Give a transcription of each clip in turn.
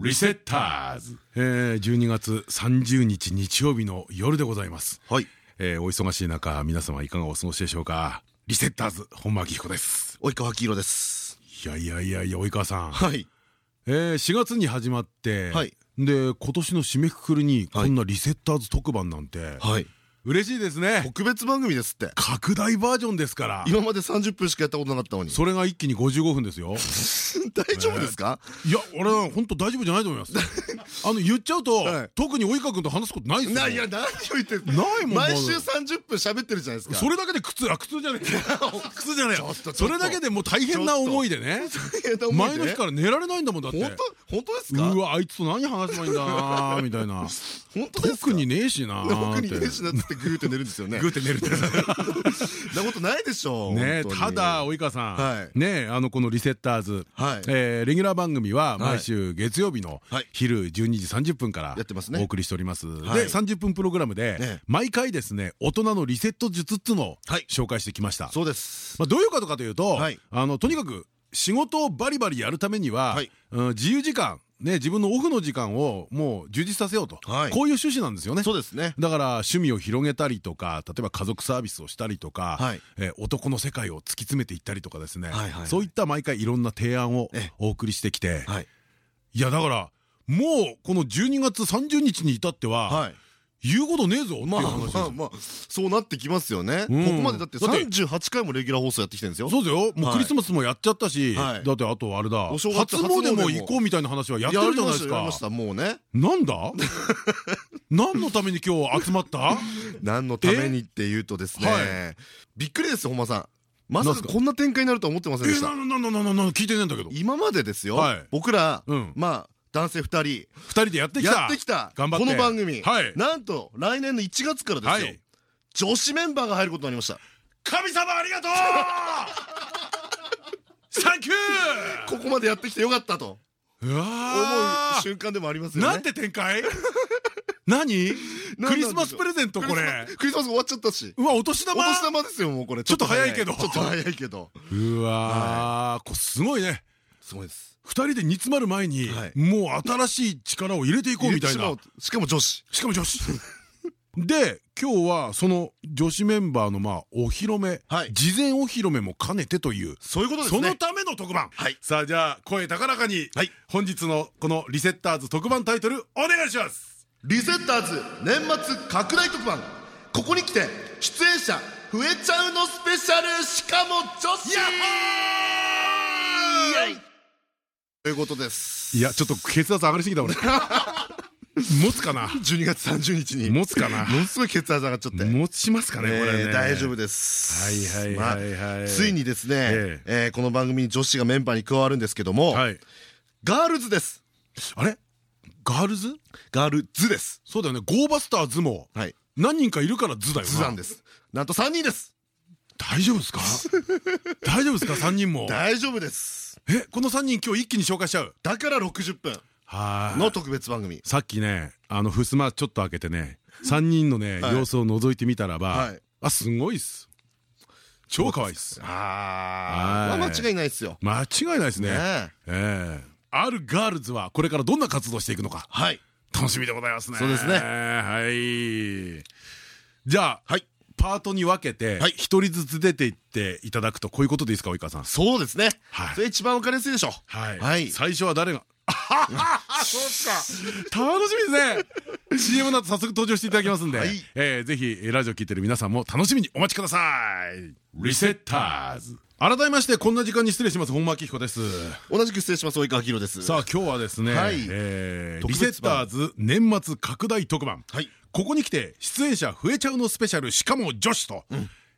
リセッターズ、えー、12月30日日曜日の夜でございます。はい、えー、お忙しい中皆様いかがお過ごしでしょうか？リセッターズ本間明彦です。及川明宏です。いやいやいやいや及川さん。はい。えー、4月に始まって、はい。で今年の締めくくりにこんなリセッターズ特番なんて、はい嬉しいですね。特別番組ですって。拡大バージョンですから。今まで30分しかやったことなかったのに。それが一気に55分ですよ。大丈夫ですか？いや俺は本当大丈夫じゃないと思います。あの言っちゃうと、はい。特に及川君と話すことないですよないや何を言ってるないもん毎週まだ30分喋ってるじゃないですか。それだけで苦痛あ苦痛じゃねえ。苦痛じゃねえよ。ちょっとちょっと。それだけでもう大変な思いでね。前の日から寝られないんだもんだって。本当？本当ですか？うわあいつと何話せばいいんだみたいな。本当ですか？特にねえしなー特にねしなってグーって寝るんですよね。グーって寝るってなことないでしょうねただ及川さん、はい。ねあのこの「リセッターズ」はい。えーレギュラー番組は毎週月曜日のはい。昼12時30分からやってますね。お送りしております、はい。で30分プログラムでね毎回ですね大人のリセット術っつうのをはい。紹介してきました、そうです。まあ、どういうことかというと、はい。あのとにかく仕事をバリバリやるためには、はい。うん自由時間ね自分のオフの時間をもう充実させようと、はい。こういう趣旨なんですよね。そうですね。だから趣味を広げたりとか例えば家族サービスをしたりとか、はい。えー男の世界を突き詰めていったりとかですね。そういった毎回いろんな提案をええ。お送りしてきて、はい。いやだからもうこの12月30日に至っては、はい言うことねえぞまあまあまあそうなってきますよね。こうん。こまでだってだって38回もレギュラー放送やってきてるんですよ。そうですよ。もうはい。クリスマスもやっちゃったし、はい。だってあとあれだ。初詣も行こうみたいな話はやってるじゃないですか。やりましたもうね。なんだ？何のために今日集まった？何のためにっていうとですはねびっくりですよ本間さん。まさかか？こんな展開になるとは思ってませんでした。えなななななな聞いてねえんだけど。今までですよ。はい。僕らうん。まあ男性2人。二人でやってきた。やってきた。この番組。はい。なんと来年の1月からですよ。はい。女子メンバーが入ることになりました。神様ありがとう！サンキュー！ここまでやってきてよかったと。う思わう瞬間でもありますよね。なんて展開？何？クリスマスプレゼントこれ。クリスマス終わっちゃったし。うわお年玉？お年玉ですよもうこれ。ちょっと早いけど。ちょっと早いけど。うわこれすごいねすごいです。二人で煮詰まる前にはい。もう新しい力を入れていこうみたいな。しかも女子。しかも女子。で今日はその女子メンバーのまあお披露目、はい。事前お披露目も兼ねてという。そういうことですね。そのための特番、はい。さあじゃあ声高らかに、はい。本日のこのリセッターズ特番タイトルお願いします。リセッターズ年末拡大特番。ここに来て出演者増えちゃうのスペシャル。しかも女子。やっイエイということです。いやちょっと血圧上がりすぎた俺。持つかな？12月30日に。持つかな？ものすごい血圧上がっちゃって。持ちますかねこれね。えー大丈夫です。はいはいはいついにですねこの番組に女子がメンバーに加わるんですけどもはい。ガールズです。あれ？ガールズ？ガールズです。そうだよね。ゴーバスターズもはい。何人かいるからズだよな。ズなんです。なんと3人です大丈夫ですか？大丈夫ですか？3人も？大丈夫です。えこの3人今日一気に紹介しちゃう？だから60分。はいの特別番組。さっきねあの襖ちょっと開けてね3人のねはい。様子を覗いてみたらば、はい。あすごいっす。超可愛いっす。ああはい。間違いないですよ。間違いないですね。ねえ。えあるガールズはこれからどんな活動をしていくのか。はい。楽しみでございますね。そうですね。はい。じゃあはいパートに分けてはい。一人ずつ出ていっていただくとこういうことでいいですか及川さん。そうですね。はい。それ一番わかりやすいでしょ。はい、はい。最初は誰があそうか。楽しみですね。CM の後早速登場していただきますんで、はい。えーぜひラジオ聞いてる皆さんも楽しみにお待ちください。リセッターズ。改めましてこんな時間に失礼します。本間明彦です。同じく失礼します及川明です。さあ今日はですね、はい。えーリセッターズ年末拡大特番、はいここに来て出演者増えちゃうのスペシャルしかも女子と、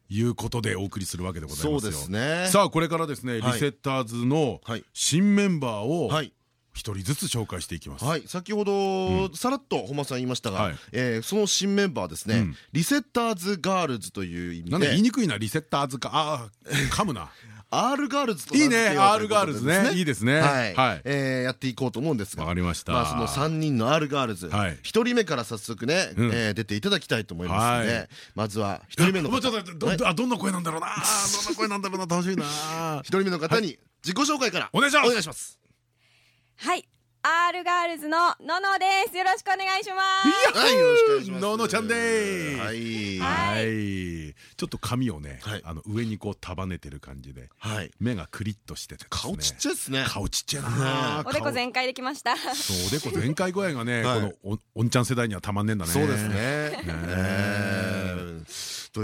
いうことでお送りするわけでございますね。さあこれからですね、はい。リセッターズのはい。新メンバーをはい。一人ずつ紹介していきます、はい、先ほどさらっと本間さん言いましたがはい、えーその新メンバーですね。うん、リセッターズガールズという意味なんで言いで、にくいなリセッターズか。あー噛むな R ガールズといいね R ガールズね。いいいですね。はい。はい。えーやっていこうと思うんですが。わかりました。まあその3人の R ガールズ。はい。1人目から早速ねうん。えー出ていただきたいと思いますのはでまずは1人目のもうちょ方っとどんな声なんだろうな。どんな声なんだろうな楽しみな。1人目の方に自己紹介からお願いします。お願いします。はい。R ガールズのののです。よろしくお願いします。はいよろしくお願いします。ののちゃんでーすはい。はいちょっと髪をねはい。あの上にこう束ねてる感じではい。目がクリッとしてて顔ちっちゃいですね。顔ちっちゃいなおでこ顔全開できました。そうおでこ全開具合がねこはい。のおおんちゃん世代にはたまんねえんだね。そうですね。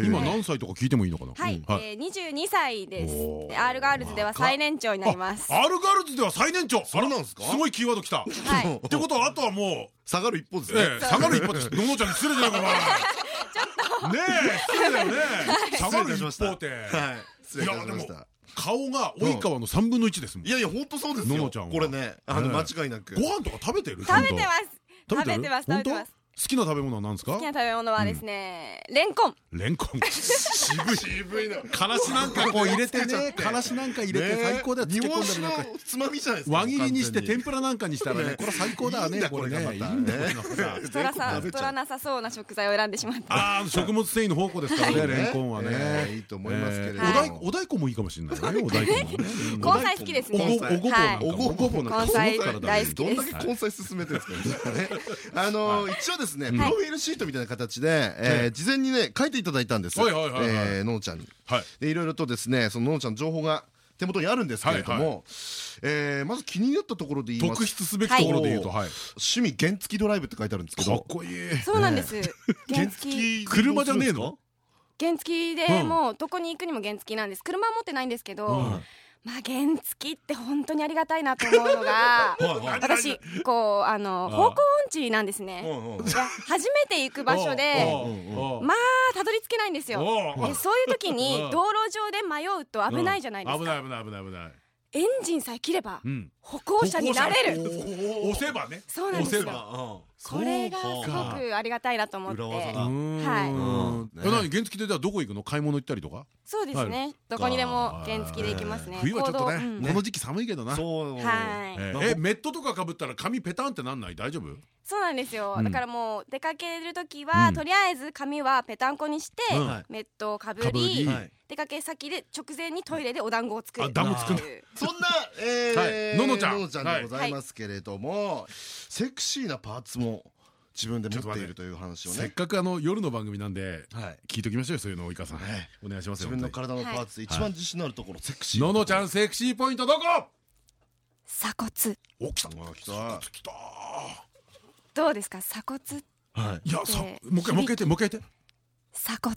今何歳とか聞いてもいいのかな？はい、えー、22歳です。おー。で R ガールズでは最年長になります。あ R ガールズでは最年長。そうなんですか？すごいキーワードきた。はい。ってことはあとはも下がる一方ですう、ね。ええ、下がる一歩です。ののちゃんに失礼じゃないかな。ねえ、失礼だよね。下がる一歩って。はい。失礼いたしました。顔が及川の三分の一ですもんい。やいや本当そうですよ。ののちゃんは。これねあのね間違いなく。ご飯とか食べてる？食べてます。食べてます食べてます好きな食べ物は何ですか？好きな？食べ物はですね、レンコン。レンコン。渋い。渋いな。からしなんかこう入れてね、からしなんか入れて最高だよ。日漬け込本酒のんだりなんか。つまみじゃないですか輪切りにして天ぷぷらなんかにしたらね、ね。これ最高だわね。いいんだこれね、これがまた。いいんだこれがまた。太らさ太らなさそうな食材を選んでしまった。ああ、食物繊維の宝庫ですからね、はいレンコンはえね。えいいと思いますけれどえもーお大お大根もいいかもしれないね。お大根も根菜好きですねおごおごぼうなんか根菜大好きですどんだけ根菜進めてるんですかねあの一応ですねプロフィールシートみたいな形でえー事前にね書いていただいたんです。はいはいはいはい。えーののちゃんに。はい。でいろいろとですねそのののちゃんの情報が手元にあるんですけれどはいもえーまず気になったところで言います。特筆すべきところで言うと、はい。趣味原付ドライブって書いてあるんですけかっどこいい。そうなんです。原付。車じゃねえの？原付でうんもうどこに行くにも原付なんです。車は持ってないんですけど、うんまあ原付って本当にありがたいなと思うのが 私こうあのあ方向音痴なんですね。初めて行く場所でまあたどり着けないんですよ。おうでそういう時にうん道路上で迷うと危ないじゃないですか。危ない危ない危ない危ない。エンジンさえ切ればうん。歩行者になれる。お押せばね。そうなんですよ。押せば。これがすごくありがたいなと思って。はい。うん。え何？原付でじゃあどこ行くの？買い物行ったりとか？そうですね。どこにでも原付で行きますね。冬はちょっとねこの時期寒いけどな。そう。はい。えメットとかかぶったら髪ペタンってなんない？大丈夫？そうなんですよ、うん。だからもう出かける時は、うん。とりあえず髪はぺたんこにして、うん。メットをかぶり出かけ先で直前にトイレでお団子を作る。あ団子作る。っていうそんな、えーはい。ののちゃん。ののちゃんでございますけれども、セクシーなパーツも自分で持っているという話をね。せっかくあの夜の番組なんではい。聞いときましょうよ。そういうの及川さん。はい。お願いしますよ自分の本体のパーツで一番自信のあるところ、セクシー。当にののちゃんセクシーポイントどこ？鎖骨。お来た。うわ来た。来たどうですか？鎖骨はい。いやさでもう一回もう一回言ってもう一回言って。鎖骨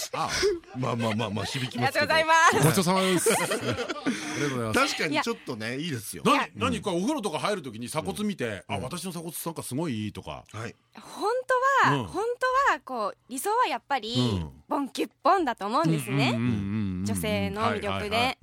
ああまあまあまあまあ響きありますけど。がとうございます。ごちそうさまです。ありがとうございます。確かにちょっとねいいですよ。何何これお風呂とか入るときに鎖骨見てあ私の鎖骨なんかすごいいいとか。はい。本当は、うん。本当はこう理想はやっぱり、うん。ボンキュッポンだと思うんですね、女女性の魅力で。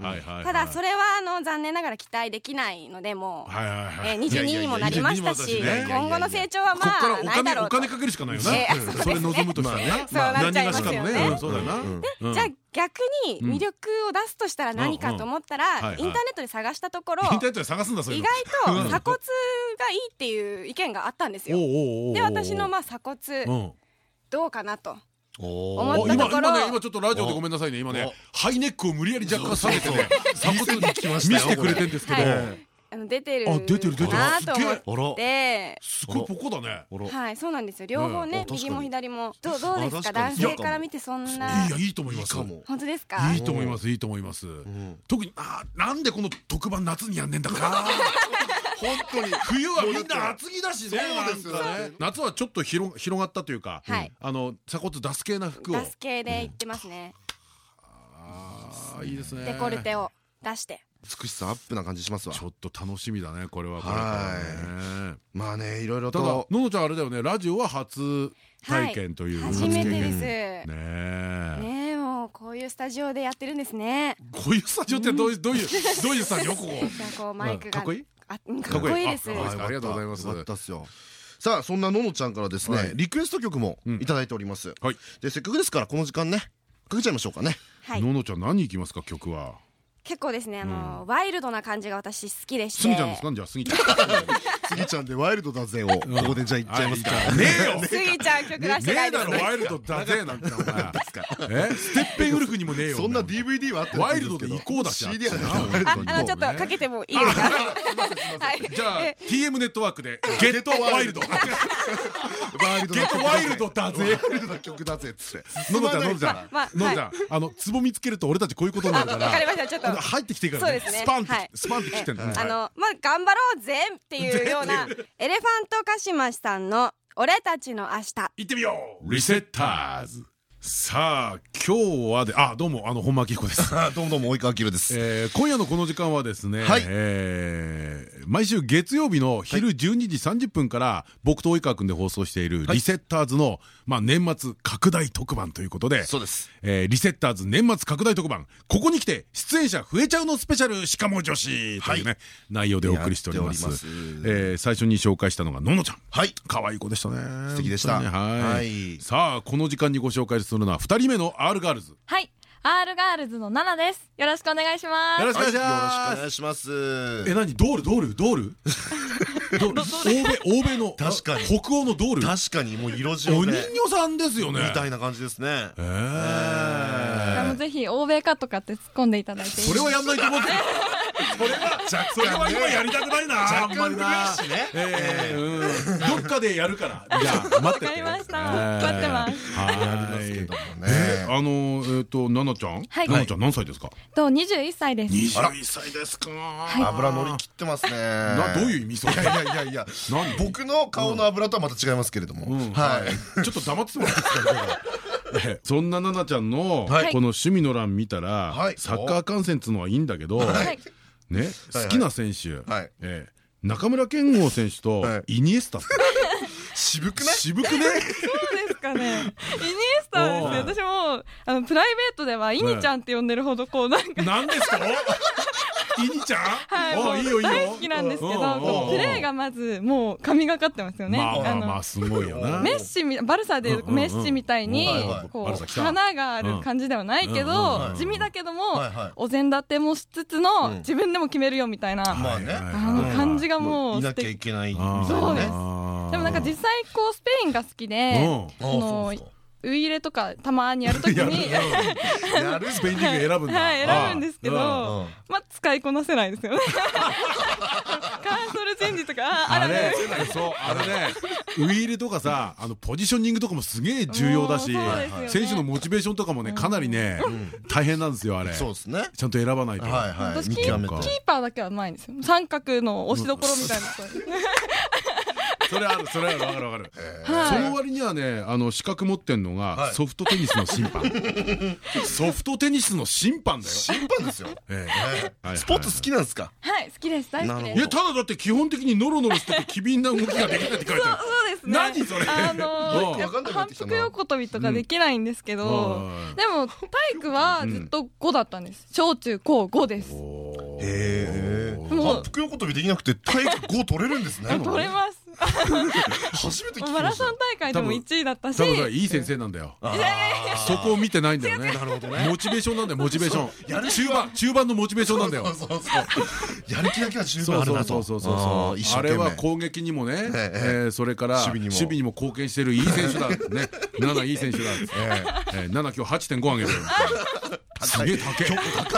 ただそれれはあの残念ながら期待できないのでもう、はいはいはい。えー、22にもなりましたしいやいやいやいやいや今後の成長はこっからおまあないだろうと。金お金かけるしかないよな。えーうんそれ望むとしたら。ねそうなっちゃいますよね。何がしかのうんそうだよな。うん。うん。じゃあ逆に魅力を出すとしたら何かと思ったらうん。うん。はいはい。インターネットで探したところインターネットで探すんだそういう意の外と鎖骨がいいっていう意見があったんですよ。で私のまあ鎖骨うん。どうかなとお思ったところ。今ね今ちょっとラジオでごめんなさいね。今ねハイネックを無理やり若干下げてね鎖骨に見せましたよ見せてくれてんですけど。はいあの出てるあ出てる出てる。なと思ってすごいポコだね。はいそうなんですよ。両方うんね右も左も。どうどうですか？男に。性から見てそんな。いやいいと思います。本当ですか？いいと思いますいいと思います。ん特にあなんでこの特番夏にやんねんだから 本当に。冬はみんな厚着だしねそうです。よね。夏はちょっと広広がったというかはい。あの鎖骨出す系な服を。ガス系で言ってますね。あーいいですね。デコルテを出して美しさアップな感じしますわ。ちょっと楽しみだねこれはこれからね。まあねいろいろただとののちゃんあれだよね。ラジオは初体験という初めてです。ねえ。ねえもうこういうスタジオでやってるんですね。こういうスタジオってどういう どういうどういうスタジオ？ここ。かっこいい？かっこいい。です。あありがとうございます。よかったっすよ。さあそんなののちゃんからですはい。ねリクエスト曲もいただいております。はい。でせっかくですからこの時間ねかけちゃいましょうかね。はい。ののちゃん何いきますか曲は結構ですねあのワイルドな感じが私好きでして。すぎちゃんですか？じゃあすぎちゃん。スギちゃんでワイルドだぜを。ここでじゃあ言っちゃいますかねえよ。スギちゃん曲出してねえだろワイルドだぜなんてお前か。え？ステッペンウルフにもねえよ。そんな DVD はあってワイルドで行こうだし CD はああのちょっとかけてもいいですか？はい。じゃあえ TM ネットワークで ゲットワイルド。ゲワイルド。ットワイルドだぜ。ワイルドな曲だぜっつって。ののちゃんののちゃん。まあののちゃん。あのツボ見つけると俺たちこういうことになるかあわかりらました。ちょっと。入ってきてからスパンってはい。スパンってきてんの。あのまあ頑張ろうぜっていうようなエレファントカシマシさんの俺たちの明日。行ってみよう。リセッターズさあ今日はであどうもあの本間明彦です。どうもどうも及川明です。えー今夜のこの時間はですね、はい。えー毎週月曜日の昼12時30分から僕と及川君で放送しているリセッターズの、まあ、年末拡大特番ということでそうです。えーリセッターズ年末拡大特番。ここに来て出演者増えちゃうのスペシャルしかも女子というね、はい。内容でお送りしております。ます。えー最初に紹介したのがののちゃん。はい。可愛い子でしたね。素敵でした。ねはい、はい。さあこの時間にご紹介するのは2人目の R ガールズ。はい、R ガールズのナナです。よろしくお願いします。よろしくお願いしはいよろしくますお願いします。え、何？ドール？ドール？ドール？ドール？欧米欧米の確かに。北欧のドール？確かにもう色お白人で形さんですよね。みたいな感じですね。えー。あのぜひ欧米かとかって突っ込んでいただいてそれはやんないと思ってそれはそれは今やりたくないな。あんまりなどっかでやるから。じゃあ待ってて。わかりました。えー待ってます。はい。けどもあのえっと奈々ちゃん？はい。奈々ちゃん何歳ですか？と21歳です。21歳ですか。油乗り切ってますね。などういう意味それ？いやいやいやいや。何？僕の顔の油とはまた違いますけれども。うん。はい。ちょっと黙っててもらっていいですか？えそんな奈々ちゃんのこはい。の趣味の欄見たらはい。サッカー観戦っつうのはいいんだけどはい。ね好きな選手。はい。ええ。中村健吾選手とはい。イニエスタ。渋くね渋くね そうですかね。イニエスタですね。私もあのプライベートではイニちゃんって呼んでるほどこうなんか。何ですか？イニちゃん？はい、もうあいいよいいよ。大好きなんですけど、プレーがまずもう神がかってますよね。まあまあのまあすごいよなメッシみバルサでいうメッシみたいにこう花がある感じではないけど地味だけどもお膳立てもしつつうん。の自分でも決めるよみたいなまあの感じがもいうなきゃいけないみたいなね。そうです。でもなんか実際こうスペインが好きでそのウイイレとかたまにやるときに。ややる。スペインリーグ選ぶんだ。はい。選ぶんですけどうん。まあ使いこなせないですよね。カーソルチェンジとかあれれそうあれねウイイレとかさあのポジショニングとかもすげえ重要だしね。選手のモチベーションとかもねかなりね大変なんですよあれ。そうですね。ちゃんと選ばないと。はいはい。私キー見極めて。キーパーだけはうまいんですよ。三角の押しどころみたいな それあるそれある。わかるわかる。はい。その割にはねあの資格持ってんのがはい。ソフトテニスの審判。ソフトテニスの審判だよ。審判ですよ。ええ。はいスポーツ好きなんですか？はい好きです。大好きいやただだって基本的にノロノロしてて機敏な動きができないって書いてある。そうですね。何それ？あうんの反復横跳びとかできないんですけど、うん。でも体育はずっと5だったんです。小中高5です。へえ。もう。反復横跳びできなくて体育5取れるんですね。取れます 初めて聞きました。マラソン大会でも1位だったし。多分いい先生なんだよ。あそこを見てないんだよね。なるほどね。モチベーション。なんだよモチベーション中盤中盤のモチベーションなんだよ。そうそうそうやる気だけは十分そう。そうあるなとそうそう。そうあれは攻撃にもね、それから守守備にも。備にも貢献してるいい選手だ。ってね 7いい選手だ。って、え。えー、7今日8.5上げる高え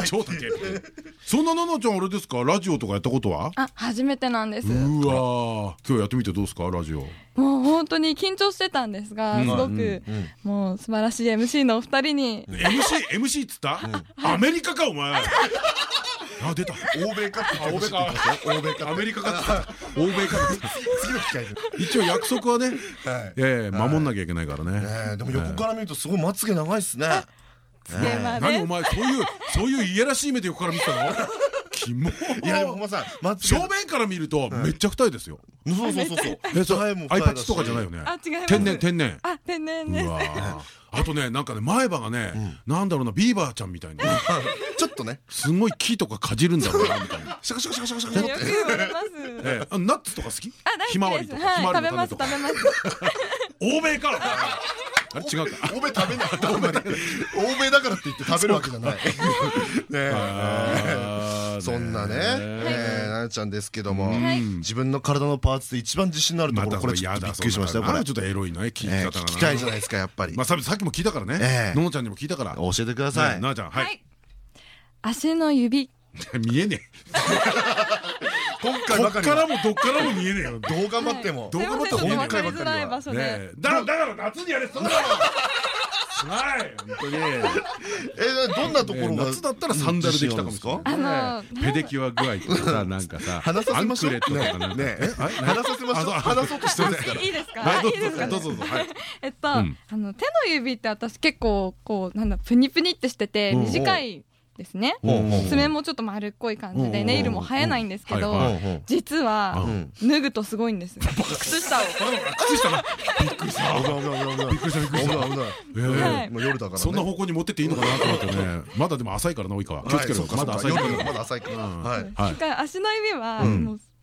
超高えそんな奈々ちゃんあれですか？ラジオとかやったことは？あ初めてなんです。うわー。今日やってみてどうですか？ラジオ。もう本当に緊張してたんですが、うん。すごく、うん。もう素晴らしい MC のお二人に。MC MC っつった、アメリカかお前。あ出た。欧米かって言って欧米か欧米か。アメリカか欧米か次の機会に一応約束はね、はい。ええ守んなきゃいけないからね、えーでも横から見るとすごいまつげ長いっすね何おで前そういう そういういやらしい目で横から見てたの？キモ。いやでもほんまさまつげ正面から見るとめっちゃ二重ですよ、そうそうそうそう。えアイパッチとかじゃないよね？あ違います。天然天然。あ天然ですうわー。あとねなんかね前歯がね、なんだろうなビーバーちゃんみたいな。ちょっとね。すごい木とかかじるんだろうなみたいな。シャカシャカシャカシャカシャカ。ってよく言われます。ええ。あナッツとか好き？あ大ひま好きですわりとかひまはい食べわりの種とか。ます食べます。欧米かあれ違うか。欧米食べない。欧米だ欧米だからって言って食べるわけじゃない。ねそんなねえ。ーななちゃんですけどもはい自分の体のパーツで一番自信のあるところこれちょっとびっくりしましたよ。これはちょっとエロいな聞きえー方がな。聞きたいじゃないですかやっぱり。まあささっきも聞いたからえね。えののちゃんにも聞いたから。教えてください。ななちゃんははい。い足の指。見えね今えこっからもどっからも見えねえよ。どう頑張っても。どう頑張っても今回ばっからりはね。えだからだから夏にやれそうだろはい。本当に。えどんなところが夏だったらサンダルできたかもしれないあのね。ペデキュア具合とかさなんかさ話させましょう。アンクレットとかなんか。ね。話させましょう。あ話そうとしてますから。いいですか？はいどういいですか？ぞどうぞどうぞ。はい。えっと、うん。あの手の指って私結構こうなんだプニプニってしててうん。短いですね。爪もちょっと丸っこい感じうんでネイルも生えないんですけど実はうん。脱ぐとすごいんですよ。靴下を靴下なびっくりしたそんな方向に持ってっていいのかなと思ってね。まだでも浅いからな及川気をつけろ。まだ浅いから。夜まだ浅いから。はい。足の指は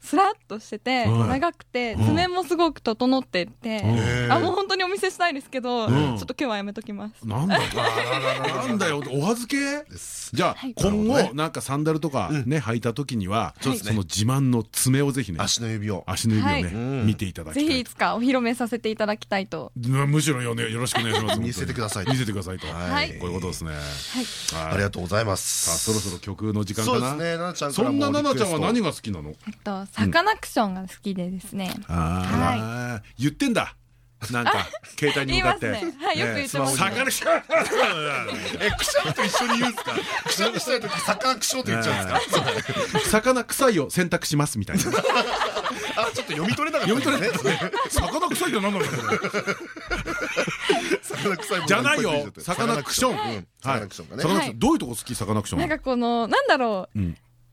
スラッとしててうん長くてうん。爪もすごく整っててうん。あもう本当にお見せしたいですけどちうん。ょっと今日はやめときます。なんだなんだよお預け？じゃあはい。今後なんかサンダルとかね履いた時にはその自慢の爪をぜひね足の指を。足の指をはい。ね見ていただきたい。ぜひいつかお披露目させていただきたいと。むしろよねよろしくお願いします。見せてください見せてくださいと。はい。こういうことですね。はい。ありがとうございまさあすそろそろ曲の時間かな？そうですねななちゃんからそんなななちゃんは何がが好きなの？えっとサカナクションが好きでですね。ああ言ってんだ。なんか携帯に向かって。言いますね。はいよく言ってますね。魚しかえくしゃみと一緒に言うんですか？くしゃみしたい時魚くしょうって言っちゃうんですか？魚臭いを選択しますみたいな。あちょっと読み取れなかった読み取れですね。魚臭いって何なんだろう。魚臭いじゃないよ。い。っぱい出てサカナクション。どういうとこ好きサカナクションなんかこのなんだろう、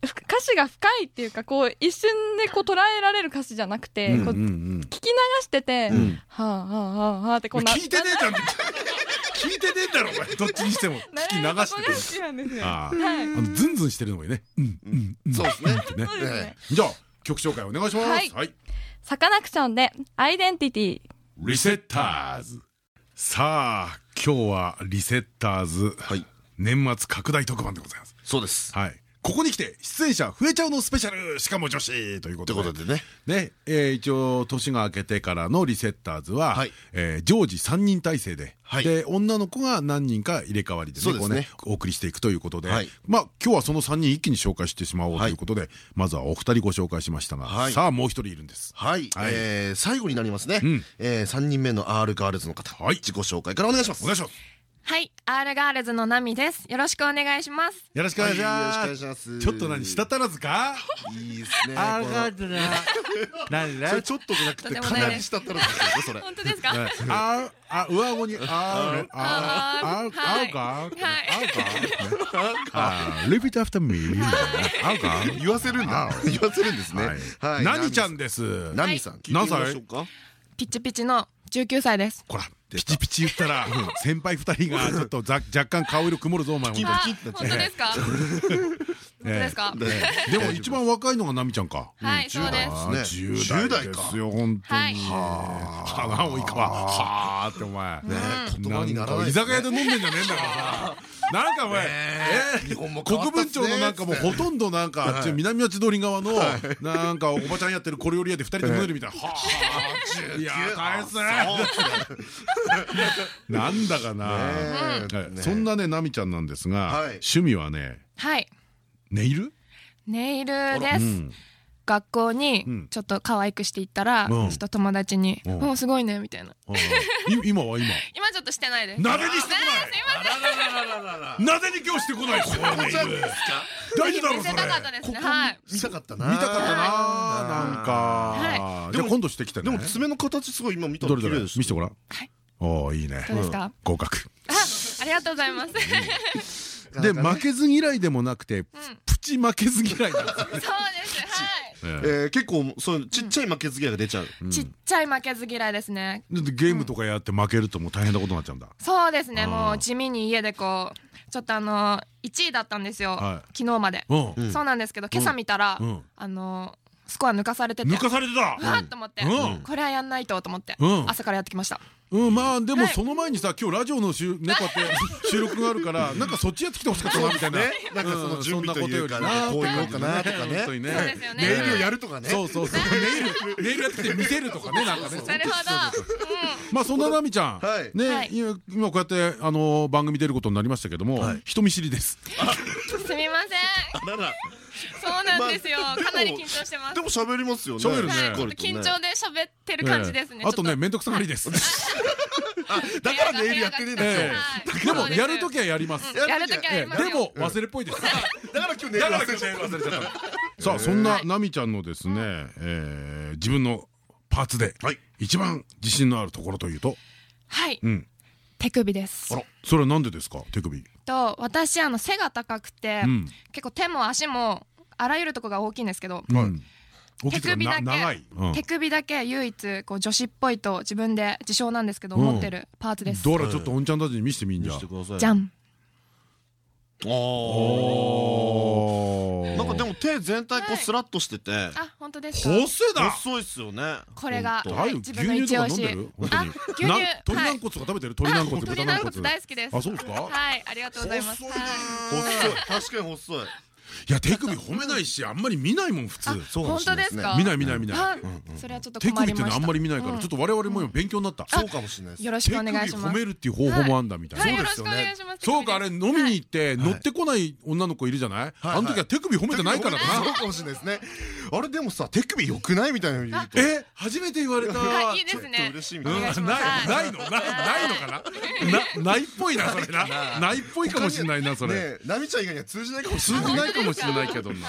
歌詞が深いっていうかこう一瞬でこう捉えられる歌詞じゃなくて、うんうんうこうん聞き流してて、ん。はあはあはあはあってこうな聞いてねえじゃん。聞いてねえんだろお前。どっちにしても。聞き流なしててこが好きなんですよ。ああ。はい。あのズンズンしてるのがいいね。うんうんうん。そうですね。ね。ね。じゃあ曲紹介お願いします。はい。はい。サカナクションでアイデンティティ。リセッターズ。さあ今日はリセッターズ。はい。年末拡大特番でございます。そうです。はいここに来て出演者増えちゃうのスペシャル。しかも女子ということで。うことでね。ね。えー一応年が明けてからのリセッターズは、はい。えー常時3人体制で,、はい。で女の子が何人か入れ替わりでねこうお送りしていくということで、はい。まあ今日はその3人一気に紹介してしまおうということで、まずはお二人ご紹介しましたが、はい。さあもう一人いるんです。はい。はい。えー最後になりますね。ん。えー3人目の R ガールズの方。はい。自己紹介からお願いします。お願いしますはい、R ガールズのナミです。よろしくお願いします。よろしくお願いします、はいよろしくお願いします。ちょっと何舌足らずか？いいですねあこのーズな何それちょっとじゃなくてかなりしたったらですよそれ。本当ですか？ねああ上顎にあああああはい。かはいあかあ repeat after me あか言わせるんだ言わせるんですねはいなにちゃんですナミさん聞いてみましょうかピッチピチの19歳です。こらピチピチ言ったら先輩二人がちょっとざ若干顔色曇るぞお前本当ですか？ですか？ええ でも一番若いのがナミちゃんか。はい、そうです。あね。10代ですよ本当はい。にはあ。及川はあってお前。ね言葉にならないんか居酒屋で飲んでんじゃねえんだから。さなんかお前国分町のなんかもうほとんどなんかあっち南町通り側のなんかおばちゃんやってる小料理屋で二人で飲んでるみたいな。はあ。いや大変っすね。なんだかな。はい。そんなねナミちゃんなんですがはい。趣味はねはい、ネイル？ネイルです。うん。学校うん。にちょっと可愛くしていったら、うん。ちょっと友達に「うんもうすごいね」みたいな。今は今？今ちょっとしてないです。なぜにしてこない？なぜに今日してこない？そのネイル大事だろそれ見せたかったですね。はい。見たかったな。見たかったな。なんか。じゃあ今度してきてね。でも爪の形すごい今見たどれどれ？ら綺麗です見せてごらん。はい。おおいいね。どうですか？合格。あ、ありがとうございます。で負けず嫌いでもなくてプチ負けず嫌いなんですよそうです。はい。えー結構そうちっちゃい負けず嫌いが出ちゃうちっちゃい負けず嫌いですね。だってゲームとかやって負けるともう大変なことになっちゃうんだそうですね。もう地味に家でこうちょっとあの1位だったんですよ。はい昨日まで。うんそうなんですけど今朝見たら、うんあのスコア抜かされてて。抜かされてたうわっと思って、うんこれはやんないとと思って、うん朝からやってきました。うんまあでもその前にさ今日ラジオの収 ねこうやって収録があるからなんかそっちやってきてほしかったなみたいな。ね。なんかその準備というかねこう言おうかなとかね。そうですよね。ネイルをやるとかね。そうそうそう。ネイルネイルやってきて見せるとかねなんかね。なるほまあそんなナミちゃん。はい。ねはい。今今こうやってあの番組出ることになりましたけどもはい。人見知りです。ど すみません。あららそうなんですよ。かなり緊張してます。でも喋りますよね。喋る緊張で喋ってる感じですね。ええ。あとね面倒くさがりです。あだからネイルやってねえんですよええでもやるときはやります。やるときはやええりますよ。でも忘れっぽいです。だから今日ネイル忘れちゃった忘れちゃったさあそんなナミちゃんのですねえー自分のパーツではい。一番自信のあるところというと？はい。うん。手首です。あらそれはなんでですか？手首。と私あの背が高くてうん。結構手も足もあらゆるとこが大きいんですけどうん。手首だけうん。手首だけ唯一こう女子っぽいと自分で自称なんですけどうん。思ってるパーツです。どらちょっとおんちゃんたちに見せてみんじゃじゃん。あおー。なんかでも手全体こうはいスラッとしてて。あ本当ですか？細せだ細いっすよね。これが自分の牛乳とか一押し飲んでる？本当に。あ牛乳なはい。鶏軟骨とか食べてる？鶏軟骨鶏豚軟骨。大好きです。あそうですか。はい。ありがとうございます細い。確かに細いいや手首褒めないしあんまり見ないもん普通。そうかもしれないですね。本当ですか？見ない見ない見ない。あそれはちょっと手首っていうのはあんまり見ないからちょっと我々も今勉強になったそうかもしれないです。よろしくお願いし手ます。首褒めるっていう方法もあんだみたいな。そうですよね。そうかあれ飲みに行って乗ってこない女の子いるじゃない？あの時は手首褒めてないからだな。そうかもしれないですねあれでもさ手首良くないみたいなえ？初めて言われた。はいいいですちょっとね嬉しいみうん。たいなないのなないのかな？なないっぽいなそれな。ない。っぽいかもしれないなそれ。ねえナミちゃん以外には通じないかもしれないかもしれないけどな。ね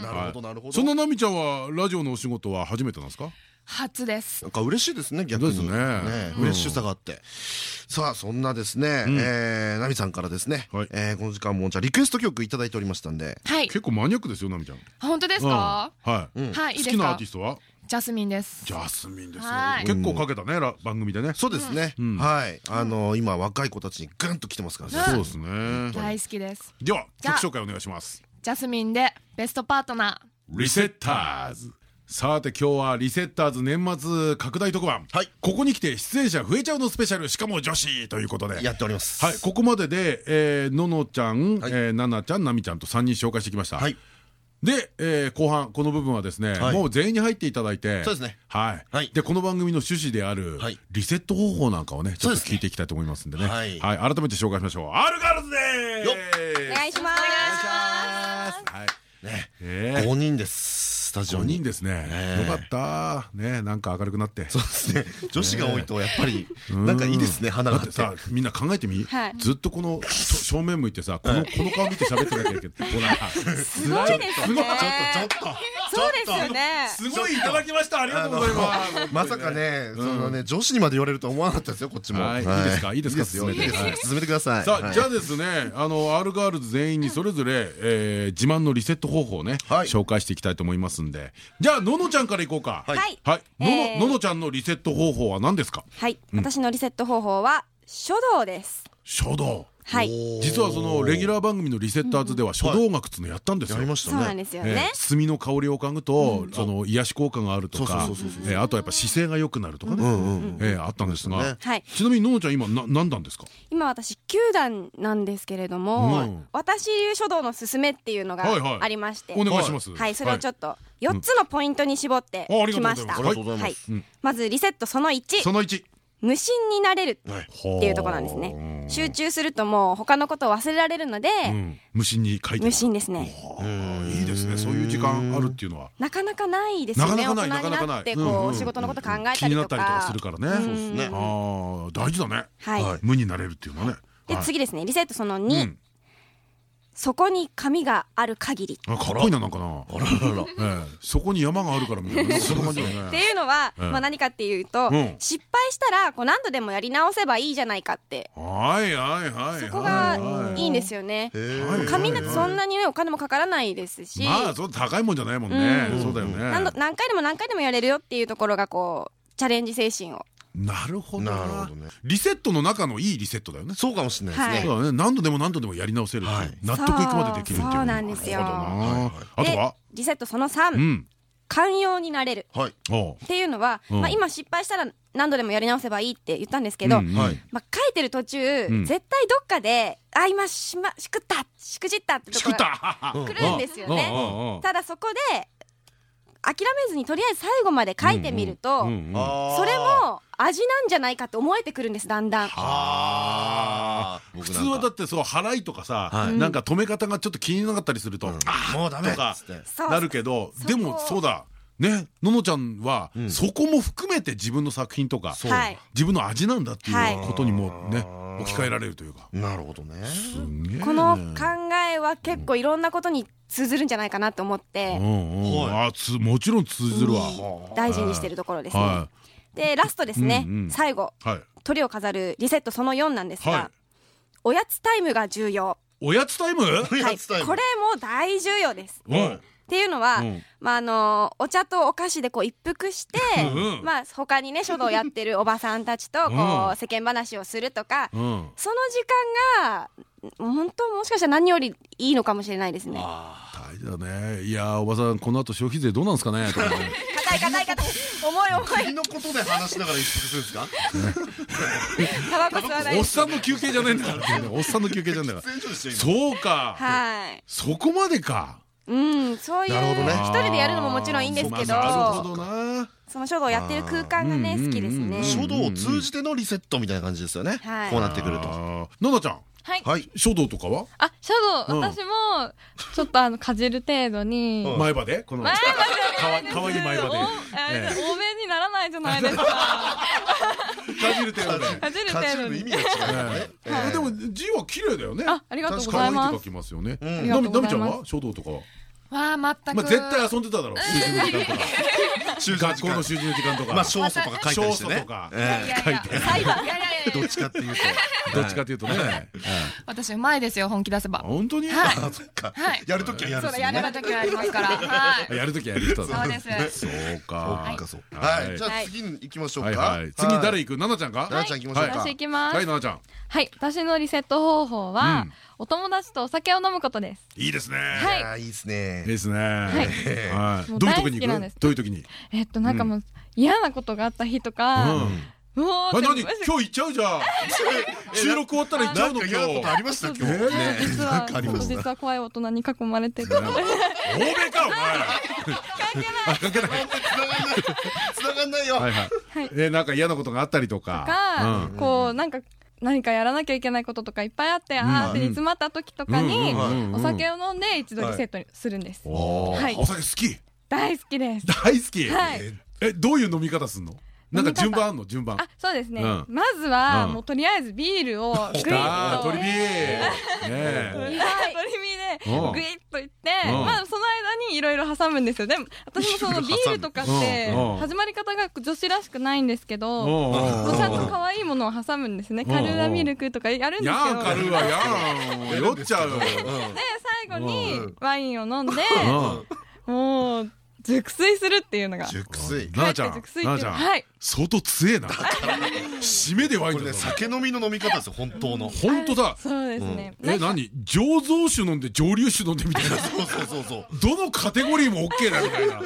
えなるほどなるほど。そんなナミちゃんはラジオのお仕事は初めてなんですか？初です。なんか嬉しいですね逆に。ですね。うんフレッシュさがあって。さあそんなですねん。えーナミさんからですねこの時間もじゃあリクエスト曲いただいておりましたんで。はい結構マニアックですよナミちゃん。本当ですうん。かはい。うん。はいいいです好きなアーかティストは？ジャスミンです。ジャスミンです結構かけたねら番組でね。そうですね。うん。はい。あの今若い子たちにグンと来てますからね。そうですね大好きです。では曲紹介お願いします。ジャスミンでベストパートナリセッター。ズさて今日はリセッターズ年末拡大特番。はい。ここに来て出演者増えちゃうのスペシャルしかも女子ということで。やっております。はい。ここまででえーののちゃんはい。えーななちゃんなみちゃんと3人紹介してきました。はいで、えー後半この部分はですね、はい。もう全員に入っていただいてそうですね。はい、はい。でこの番組の趣旨であるはい。リセット方法なんかをねちょっと聞いていきたいと思いますんでね。はい。改めて紹介しましょう。アルガールズでよっ。ーお願いします。す。はい。ね。えー。5人ですスタジオ5に人ですね。えよかった。ねなんか明るくなって。そうですね。女子が多いとやっぱりうん。なんかいいですね花がさみんな考えてみ？はい。ずっとこのと正面向いてさこのこの顔見て喋ってなきゃいけないほら すごいですね。ちょっとちょっとそうですよね。すごいいただきました。ありがとうございます。まさかねそのね女子にまで言われると思わなかったですよこっちも。はい。い。いですか？いいですか？進めて。進めてください。さあはい。じゃあですねあの R ガールズ全員にそれぞれえー自慢のリセット方法をねはい。紹介していきたいと思いますんで。じゃあののちゃんからいこうか。はい。はい。はい。のえー。のののちゃんのリセット方法は何ですか？はい。私のリセット方法は書道です。書道。はい。実はそのレギュラー番組のリセッターズでは書道楽っていうのやったんですよ。やりましたそうなんですよね。え炭の香りを嗅ぐとその癒し効果があるとかそうそうそうそうええあとやっぱ姿勢が良くなるとかね。うんうんええあったんですが。ね。はい。ちなみにののちゃん今な何段ですか？今私9段なんですけれども、うん。私流書道のすすめっていうのがはいはい。ありまして、お願いします。はい、それをちょっっと4つのポイントに絞ってきました。はい。うん。まずリセットその1、その1無心になれるっはいてい。うところなんですね。集中するともう他のことを忘れられるので、うん。無心に書いて無心ですね。いいですね。そういう時間あるっていうのは。なかなかないですよね。なかなかない。大人になってなかなかない。こう仕事のこと考えたりとか。気になったりとかするからね。そうですね。あー大事だね。はい。はい。無になれるっていうのはね。ではい。次ですね。リセットそのう2、んそこに紙がある限り。あかっこいいななんかな。あららら。ええ。そこに山があるからみたいな。そんな感じだってねいうのは、うんまあ何かっていうと、うん。失敗したらこう何度でもやり直せばいいじゃないかって、はいはいはいそこがはいい。いんですよね。はい紙だとそんなにねお金もかからないですし、まあそう高いもんじゃないもんね。うん。そうだよね。何度何回でも何回でもやれるよっていうところがこうチャレンジ精神をなるほどな。るなほどね。リセットの中のいいリセットだよね。そうかもしれないですね。何度でも何度でもやり直せる納得いくまでできるっていうそうなんですよ。あとは？でリセットその3、うん。寛容になれる。っていうのは、今失敗したら何度でもやり直せばいいって言ったんですけど、書いてる途中、ん。絶対どっかであ今しましくったしくじったってとしくっこがた。来るんですよね。ただそこで諦めずにとりあえず最後まで書いてみると、うんうんあー。それも味なんじゃないかって思えてくるんですだんだん。普通はだってそう払いとかさ、はい。なんか止め方がちょっと気になかったりすると、うん。あもうダメ。とかなるけどそでもそうだ。ねののちゃんは、ん。そこも含めて自分の作品とか自分の味なんだってはいいうことにもね、置き換えられるというか。なるほどね。すんげえね。この考えは結構いろんなことに通ずるんじゃないかなと思って。うんうん。はあつもちろん通ずるわ。大事にしてるところですね。はでラストですね、うんうん最後。いはい。鳥を飾るリセットその4なんですが、はい。おやつタイムが重要、おやつタイム？おはい、やつタイム。これも大重要です。うんっていうのは、うんまああのお茶とお菓子でこう一服して、うんまあ他にね書道やってるおばさんたちとこう、うん世間話をするとか、うん。その時間が本当もしかしたら何よりいいのかもしれないですね。大事だね。いやーおばさんこの後消費税どうなんですかねとかね。硬い硬い硬い重い重い次のことで話しながら一服するんですか？タバコ吸わないおっさんの休憩じゃないんだからね。おっさんの休憩じゃないんだから。出演所ですよ今そうか。はい。そこまでか。うん、そういう一人でやるのももちろんいいんですけど、まあなるほどな。その書道をやってる空間がねうん好きですね。書道を通じてのリセットみたいな感じですよね。はい。こうなってくると。ののちゃん。はい。はい。書道とかは？あ書道。うん。私もちょっとあのかじる程度にうん。前歯で？この前かわかわいい前歯で。おあええ。欧米にならないじゃないですかかじる程度で。かじる程度の意味が違うよねええでも字は綺麗だよね。あありがとうご可愛いって書ざいますきますよね。うんなみちゃんは？書道とかは？わあ全く、まあ絶対遊んでただろ。習字の時間とか。学校の習字の時間とか。まあ勝訴とか書いてね。勝訴とか。えいやいやいや。いやいやいやえどっちかっていうと。どっちかというとね。私うまいですよ本気出せば。本当に？はい。あそっか。はい。やるときはやるそうだやんですよねれば時はありますから。はい。やるときはやる人だ。そうです。そうそかっ。かそうははい。い。じゃあ次に行きましょうか。はいはい。次誰行く？ななちゃんか？ななちゃん行きましょうか。私行きます。はいななちゃん。はい。私のリセット方法は、うんお友達とお酒を飲むことですいいですね。はいいいいですねいいですね。はい。どういう時に？どういう時に？えっとなんかもう嫌なことがあった日とか、何？今日行っちゃうじゃん。収録終わったら行っちゃなうんのか嫌なことあ今日。りました？今日実は実は怖い大人に囲まれてて欧米かお前。あ関係ない。繋がんないよはいはい。えなんか嫌なことがあったりとか。か、こうなんか何かやらなきゃいけないこととかいっぱいあって、あーって煮詰まった時とかに、お酒を飲んで一度リセットするんです、おーはい。お酒好き。大好きです。大好き。はい。えどういう飲み方すんの？なんか順番あんの？順番。あそうですね、うん。まずは、うん。もうとりあえずビールをグイッと。あー鳥ビー。ねえ。鳥ビうん。でグイッといって、うん。まあその間にいろいろ挟むんですよ。でも私も そのビールとかって始まり方が女子らしくないんですけど、ちゃんと可愛いものを挟むんですね。うん。カルーアミルクとかやるんですやよんカルーはやん。酔っちゃう。で最後にワインを飲んでうん。もう熟睡するっていうのが。熟睡。ななちゃん。熟睡ななちゃん。はい。相当強えな。締めでワイこれンね酒飲みの飲み方ですよ本当の。そ 本当だ。そうですね、え何？醸造酒飲んで蒸留酒飲んでみたいな。うそうそうそう。どのカテゴリーも OK だみたいな。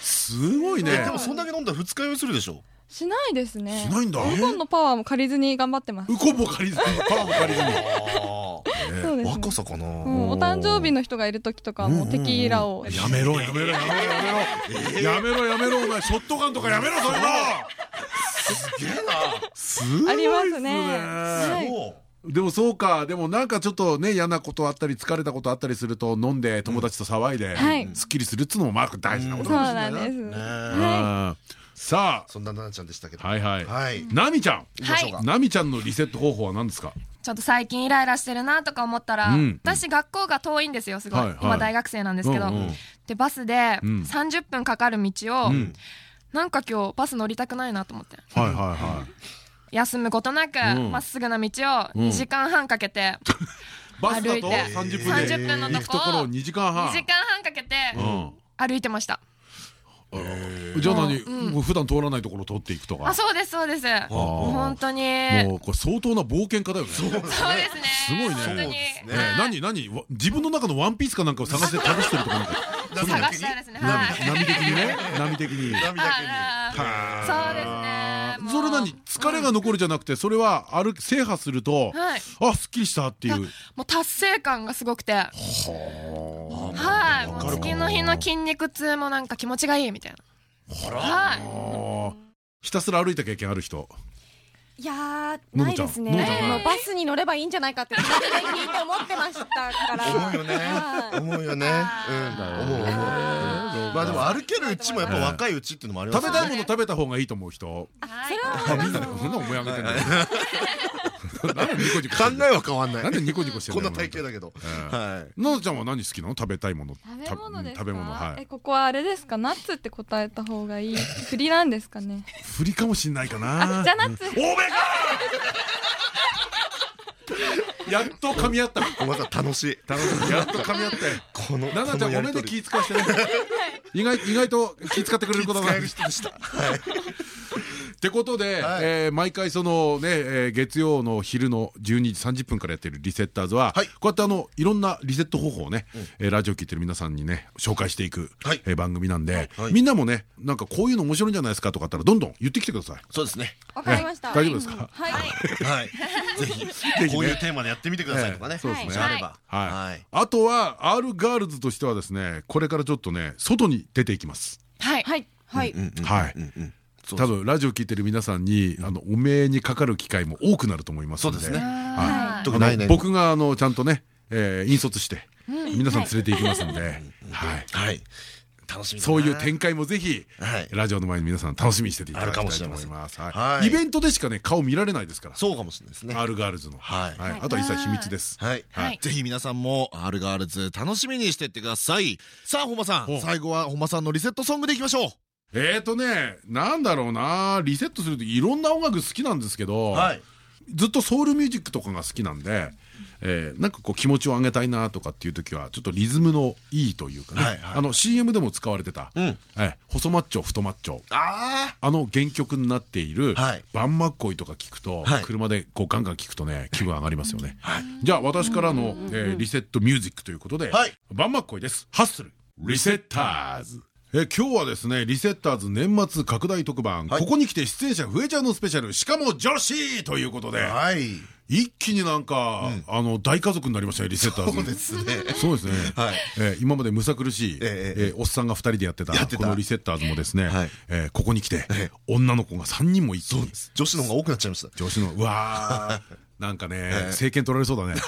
すごいね。えでもそんだけ飲んだら二日酔いするでしょしないですね。しないんだ。ウコンのパワーも借りずに頑張ってます。ウコンも借りずに。パワーも借りずに。そうですね。若さかな。お誕生日の人がいる時とかはもうテキーラを。やめろやめろやめろやめろ。やめろやめろお前。ショットガンとかやめろそれもすごいっすね。ありますね。でもそうか。でもなんかちょっとね嫌なことあったり疲れたことあったりすると飲んで友達と騒いではい。すっきりするっつうのもまあ大事なことそうかもしれない。でさそんなななちゃんでしたけど。あはいはい。はい。ナミちゃん。行きましょうか。ナミちゃんのリセット方法は何ですか？ちょっと最近イライラしてるなとか思ったら、うん。私学校が遠いんですよすごい、今大学生なんですけど、でバスでうん。30分かかる道を、ん。なんか今日バス乗りたくないなと思って。はいはいはい。休むことなくうん。ま、っすぐな道をうん。2時間半かけて、バスだと歩いて。30分で30分のところを2時間半。2時間半かけてうん。歩いてましたじゃあ何？うんもう普段通らないところ通っていくとか。あそうですそうです。本当に。もうこれ相当な冒険家だよね。そう。ですね。すごいね。何何？わ自分の中のワンピースかなんかを探して旅してるとかなんか。探したいですね。はい。波的にね。波的に。涙あーそうですねもうそれ何疲れが残るじゃなくてそれは歩く制覇するとはい。あすっきりしたっていう。もう達成感がすごくて。はい。もう次の日の筋肉痛もなんか気持ちがいいみたいな。はい。ひたすら歩いた経験ある人いやないですね。バスに乗ればいいんじゃないかって聞いて思ってましたから。思うよね。はい。思うよね。うん。思う思う。まあでも歩けるうちもやっぱ若いうちっていうのもあります食べたいもの食べた方がいいと思う人。はいあみんなそんな思い上げてんだよなんでニコニコ考えは変わんない。なんでニコニコしてんこんのな体型だけど。うんはい。ののちゃんは何好きなの？食べたいもの。食べ物ですか？食べ物はい。えここはあれですか？ナッツって答えた方がいい。振りなんですかね？振りかもしんないかな。あじゃあナッツ。欧米か！やっと噛み合った。また楽しい。楽しみやっと噛み合って。この奈々ちゃんごめんね気使わしてね。意外意外と気使ってくれることが使える人でした。はいってことで、はい。えー毎回そのね、えー月曜の昼の12時30分からやってるリセッターズは、はい。こうやってあのいろんなリセット方法をね、えーラジオ聞いてる皆さんにね紹介していく、はい。えー番組なんで、はい。みんなもねなんかこういうの面白いんじゃないですかとかあったらどんどん言ってきてください。そうですね。わかりました。え大丈夫ですか？はい。はい。ぜひこういうテーマでやってみてくださいとかね。ええそうですね。あれば。はい。はい。あとは R ガールズとしてはですねこれからちょっとね外に出ていきます。はい。はい。はい。うんうん。はい多分ラジオ聞いてる皆さんにあのお目にかかる機会も多くなると思いますので。そうですね。はい。特に来年あの僕があのちゃんとね、えー引率して皆さん連れて行きますんで、はい、はい。楽しみそういう展開もぜひ、はい。ラジオの前に皆さん楽しみにしてていただきたいと思いあるかもしれまます。イベントでしかね顔見られないですから。そうかもしれないですね。R ガールズの、はい。あとは一切秘密です。はい、はい。ぜひ皆さんも R ガールズ楽しみにしてってください。さあ本間さん。最後は本間さんのリセットソングでいきましょうえーとね、なんだろうな、リセットするといろんな音楽好きなんですけど、はい。ずっとソウルミュージックとかが好きなんで、えーなんかこう気持ちを上げたいなとかっていう時はちょっとリズムのいいというかね、はいはい。あの CM でも使われてた、うん。えー細マッチョ太マッチョ。ああの原曲になっているはい「バンマッコイ」とか聞くと、はい。車でこうガンガン聞くとね気分上がりますよね、じゃあ私からの、えーリセットミュージックということで、はい。バンマッコイです。ハッスル。リセッターズえー今日はですねリセッターズ年末拡大特番、はい。ここに来て出演者増えちゃうのスペシャル。しかも女子ということで、あはい。一気になんか、あの大家族になりましたよリセッターズ。そうですね。そうですね。はい。えー今までむさ苦しい、えええー。おっさんが二人でやってたこのリセッターズもですね、はい。えーここに来て、ええ女の子が三人も一気に。女子の方が多くなっちゃいました。女子のうわー。なんかね、ええ政権取られそうだね。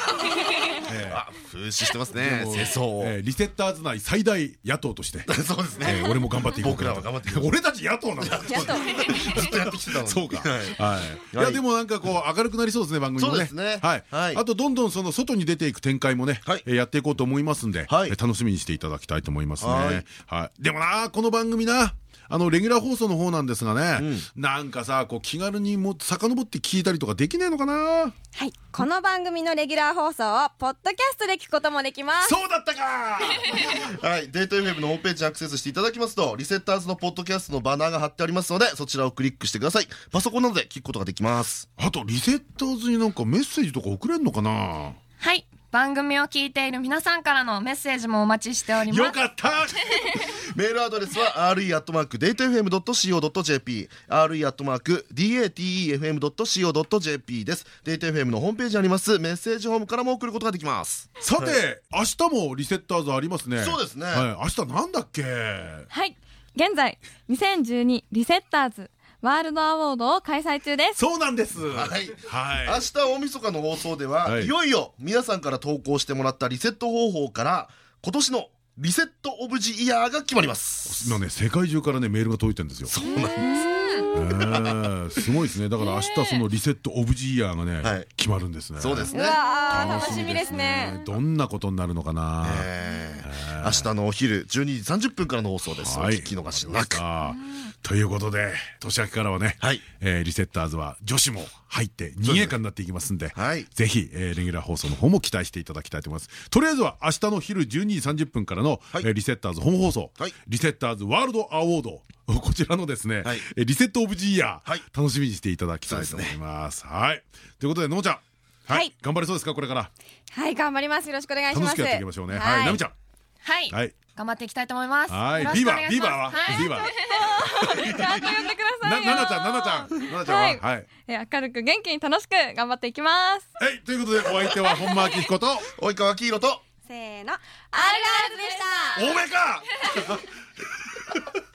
あ風刺してますね世相リセッターズ内最大野党として、そうですねえー俺も頑張っていこう僕らは頑張って俺たち野党なんだ。ずっとやってきてたのにそうか。はいはい。いやでもなんかこう明るくなりそうですね番組もね。そうですねはい。はいあとどんどんその外に出ていく展開もね、やっていこうと思いますんで、楽しみにしていただきたいと思いますね。はいはい。でもなこの番組な。あのレギュラー放送の方なんですがね、なんかさこう気軽にも遡って聞いたりとかできねえのかな？はい。この番組のレギュラー放送をポッドキャストで聞くこともできます。そうだったか！はい、デート FM のホームページにアクセスしていただきますとリセッターズのポッドキャストのバナーが貼ってありますのでそちらをクリックしてください。パソコンなどで聞くことができます。あとリセッターズになんかメッセージとか送れんのかな？はい番組を聞いている皆さんからのメッセージもお待ちしております。よかった。メールアドレスは re.datefm.co.jp re.datefm.co.jp です。データ FM のホームページにあります。メッセージフォームからも送ることができます。さて、明日もリセッターズありますね。そうですね。はい、明日なんだっけ？はい。現在2012リセッターズワールドアワードを開催中です。そうなんです。はい。はい。明日大晦日の放送では、はい。い、よいよ皆さんから投稿してもらったリセット方法から今年のリセットオブジイヤーが決まります。今ね世界中からねメールが届いてるんですよ。そうなんです。えすごいですね。だから明日そのリセットオブジイヤーがね決まるんですね。うそうですね。楽しみですね。どんなことになるのかな。え。ー明日のお昼12時30分からの放送です。お聞き逃しなく。ということで年明けからはねはい。えーリセッターズは女子も入って賑やかになっていきますんではい。ぜひえーレギュラー放送の方も期待していただきたいと思います。とりあえずは明日の昼12時30分からのはい。えーリセッターズ本放送はい。リセッターズワールドアワード。こちらのですねリセットオブジイヤはい。ー楽しみにしていただきたいと思います。はい。ということでのもちゃん。はい。頑張れそうですか？これから。はい頑張ります。よろしくお願いします。楽しくやっていきましょうね。はい。なみちゃん。はい。はい。頑張っていきたいと思います。はい。ビーバービバ。ーは？はい。ビーバ。ーちゃんと呼んでくださよ。ないななちゃんななちゃん。ななちゃんは？はい。明るく元気に楽しく頑張っていきます。はい。ということでお相手は本間明彦と。及川黄色と。せーの。アルガールズでした。多めか